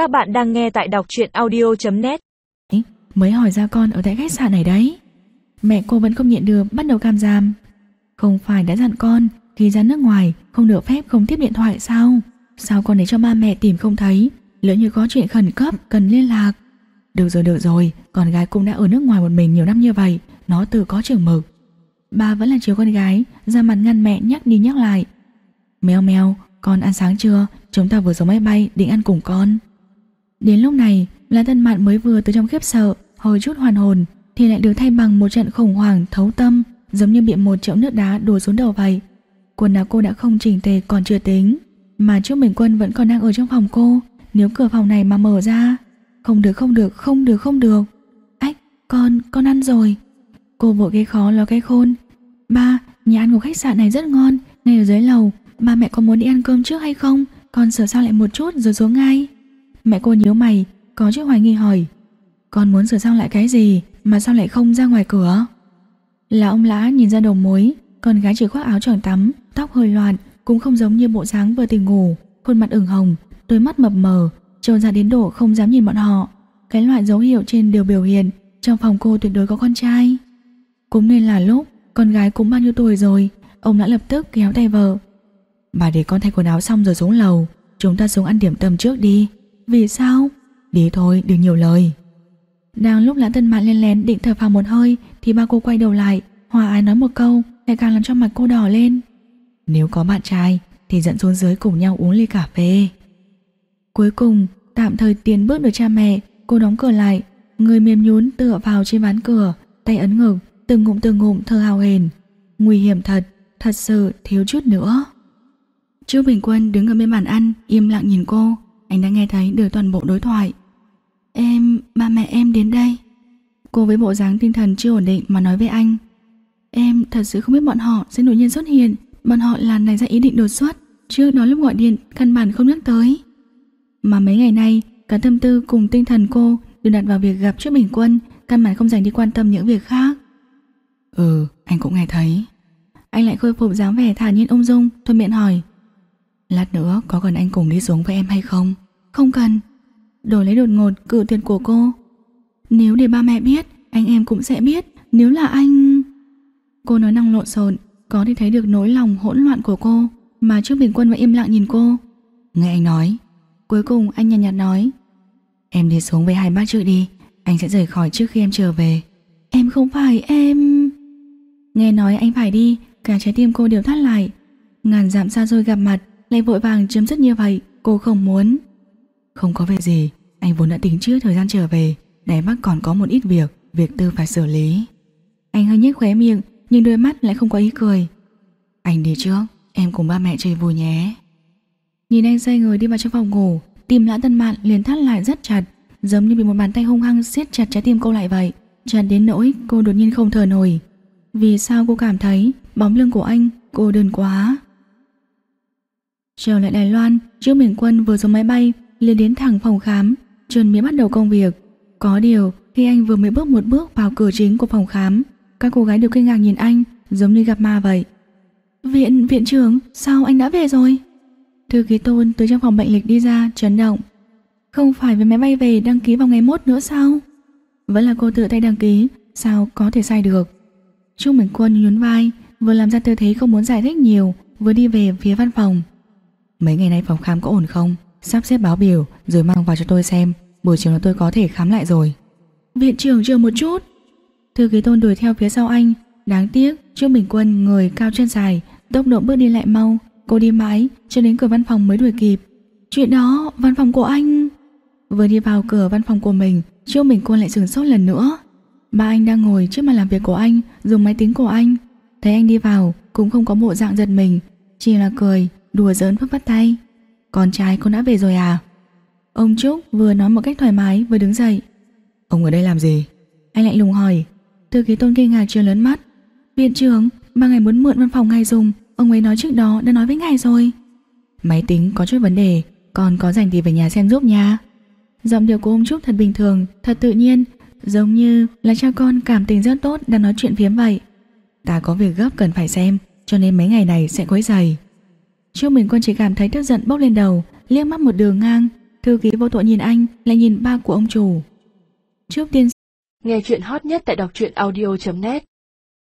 Các bạn đang nghe tại đọc truyện audio.net Mới hỏi ra con ở tại khách sạn này đấy. Mẹ cô vẫn không nhịn được, bắt đầu cam giam. Không phải đã dặn con, Khi ra nước ngoài, không được phép không tiếp điện thoại sao? Sao con để cho ba mẹ tìm không thấy? Lỡ như có chuyện khẩn cấp, cần liên lạc. Được rồi được rồi, Con gái cũng đã ở nước ngoài một mình nhiều năm như vậy, Nó tự có trưởng mực. Ba vẫn là chiều con gái Ra mặt ngăn mẹ nhắc đi nhắc lại. Mèo mèo, con ăn sáng chưa? Chúng ta vừa xuống máy bay, định ăn cùng con. Đến lúc này, là tân mạn mới vừa từ trong khiếp sợ, hồi chút hoàn hồn, Thì lại được thay bằng một trận khủng hoảng, thấu tâm, Giống như bị một chậu nước đá đổ xuống đầu vậy. Quần áo cô đã không chỉnh tề còn chưa tính, Mà trước Bình Quân vẫn còn đang ở trong phòng cô. Nếu cửa phòng này mà mở ra, Không được không được không được không được. Ách, con con ăn rồi. Cô vội gây khó lo cái khôn. Ba, nhà ăn của khách sạn này rất ngon, Ngay ở dưới lầu. Ba mẹ có muốn đi ăn cơm trước hay không? Con sửa sang lại một chút, rồi xuống ngay. Mẹ cô nhíu mày, Có chút hoài nghi hỏi, Con muốn sửa sang lại cái gì Mà sao lại không ra ngoài cửa? Là ông lã nhìn ra đầu mối, Con gái chỉ khoác áo choàng tắm, Tóc hơi loạn, Cũng không giống như bộ dáng vừa tỉnh ngủ, Khuôn mặt ửng hồng, Đôi mắt mập mờ, Trông ra đến độ không dám nhìn bọn họ. Cái loại dấu hiệu trên đều biểu hiện, Trong phòng cô tuyệt đối có con trai. Cũng nên là lúc Con gái cũng bao nhiêu tuổi rồi, Ông đã lập tức kéo tay vợ. Bà để con thay quần áo xong rồi xuống lầu, Chúng ta xuống ăn điểm tâm trước đi. Vì sao? Đi thôi đừng nhiều lời. Đang lúc lãn tân mạn lên lén định thở phào một hơi Thì ba cô quay đầu lại Hòa ái nói một câu Lại càng làm cho mặt cô đỏ lên. Nếu có bạn trai Thì dẫn xuống dưới cùng nhau uống ly cà phê. Cuối cùng Tạm thời tiến bước được cha mẹ Cô đóng cửa lại. Người mềm nhún tựa vào trên ván cửa Tay ấn ngực Từng ngụm từng ngụm thơ hào hền Nguy hiểm thật Thật sự thiếu chút nữa. Trương Bình Quân đứng ở bên bàn ăn Im lặng nhìn cô Anh đã nghe thấy được toàn bộ đối thoại. Em, ba mẹ em đến đây. Cô với bộ dáng tinh thần chưa ổn định mà nói với anh. Em thật sự không biết bọn họ sẽ đột nhiên xuất hiện. Bọn họ là này ra ý định đột xuất Trước đó lúc gọi điện căn bản không nhắc tới. Mà mấy ngày nay Cả tâm tư cùng tinh thần cô Đều đặt vào việc gặp Trương Bình Quân Căn bản không dành đi quan tâm những việc khác. Ừ, anh cũng nghe thấy. Anh lại khôi phục dáng vẻ thả nhiên ung dung Thôi miệng hỏi Lát nữa có cần anh cùng đi xuống với em hay không? Không cần. Đổi lấy đột ngột cự tuyệt của cô. Nếu để ba mẹ biết Anh em cũng sẽ biết. Nếu là anh... Cô nói năng lộn xộn Có thể thấy được nỗi lòng hỗn loạn của cô Mà trước bình quân vẫn im lặng nhìn cô. Nghe anh nói Cuối cùng anh nhàn nhạt, nhạt nói Em đi xuống với hai bác trước đi Anh sẽ rời khỏi trước khi em trở về. Em không phải em Nghe nói anh phải đi Cả trái tim cô đều thắt lại. Ngàn dặm xa xôi gặp mặt lại vội vàng chấm dứt như vậy Cô không muốn. Không có việc gì Anh vốn đã tính trước thời gian trở về Đáy mắt còn có một ít việc Việc tư phải xử lý. Anh hơi nhếch khóe miệng Nhưng đôi mắt lại không có ý cười. Anh đi trước Em cùng ba mẹ chơi vui nhé. Nhìn anh xoay người đi vào trong phòng ngủ Tim lã tân mạn liền thắt lại rất chặt Giống như bị một bàn tay hung hăng siết chặt trái tim cô lại vậy Chặt đến nỗi cô đột nhiên không thở nổi. Vì sao cô cảm thấy Bóng lưng của anh cô đơn quá Trở lại Đài Loan, Trương Bình Quân vừa xuống máy bay, liền đến thẳng phòng khám, chuẩn bị bắt đầu công việc. Có điều, khi anh vừa mới bước một bước vào cửa chính của phòng khám, các cô gái đều kinh ngạc nhìn anh, giống như gặp ma vậy. Viện, viện trưởng, sao anh đã về rồi? Thư ký tôn từ trong phòng bệnh lịch đi ra, chấn động. Không phải với máy bay về đăng ký vào ngày mốt nữa sao? Vẫn là cô tự tay đăng ký, sao có thể sai được? Trương Bình Quân nhún vai, vừa làm ra tư thế không muốn giải thích nhiều, vừa đi về phía văn phòng. Mấy ngày nay phòng khám có ổn không? Sắp xếp báo biểu rồi mang vào cho tôi xem. Buổi chiều là tôi có thể khám lại rồi. Viện trưởng chờ một chút. Thư ký tôn đuổi theo phía sau anh. Đáng tiếc Trương Bình Quân người cao chân dài Tốc độ bước đi lại mau. Cô đi mãi cho đến cửa văn phòng mới đuổi kịp. Chuyện đó văn phòng của anh. Vừa đi vào cửa văn phòng của mình Trương Bình Quân lại sửng sốt lần nữa. Ba anh đang ngồi trước mặt làm việc của anh Dùng máy tính của anh. Thấy anh đi vào cũng không có bộ dạng giật mình. Chỉ là cười đùa giỡn phất phất tay. Con trai con đã về rồi à? Ông Trúc vừa nói một cách thoải mái vừa đứng dậy. Ông ở đây làm gì? Anh lạnh lùng hỏi. Thư ký tôn kinh ngạc trợn lớn mắt. Viện trưởng, ba ngày muốn mượn văn phòng ngài dùng, ông ấy nói trước đó đã nói với ngài rồi. Máy tính có chút vấn đề, còn có rảnh thì về nhà xem giúp nha. Giọng điệu của ông Trúc thật bình thường, thật tự nhiên, giống như là cha con cảm tình rất tốt đang nói chuyện phiếm vậy. Ta có việc gấp cần phải xem, cho nên mấy ngày này sẽ quấy giày. Trương Bình Quân chỉ cảm thấy tức giận bốc lên đầu, liếc mắt một đường ngang, Thư ký vô tội nhìn anh Lại nhìn ba của ông chủ. Trước tiên Nghe chuyện hot nhất tại đọc truyện audio.net